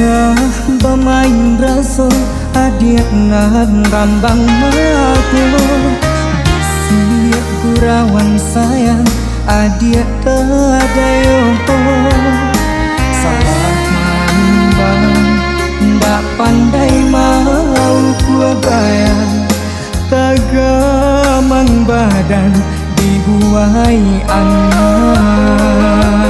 Sah bermain rasa Adik ngan rambang aku Siap gurawan sayang Adik ada yoho Salah mambang Ndak pandai mau ku bayar. Tagamang badan dibuai anak.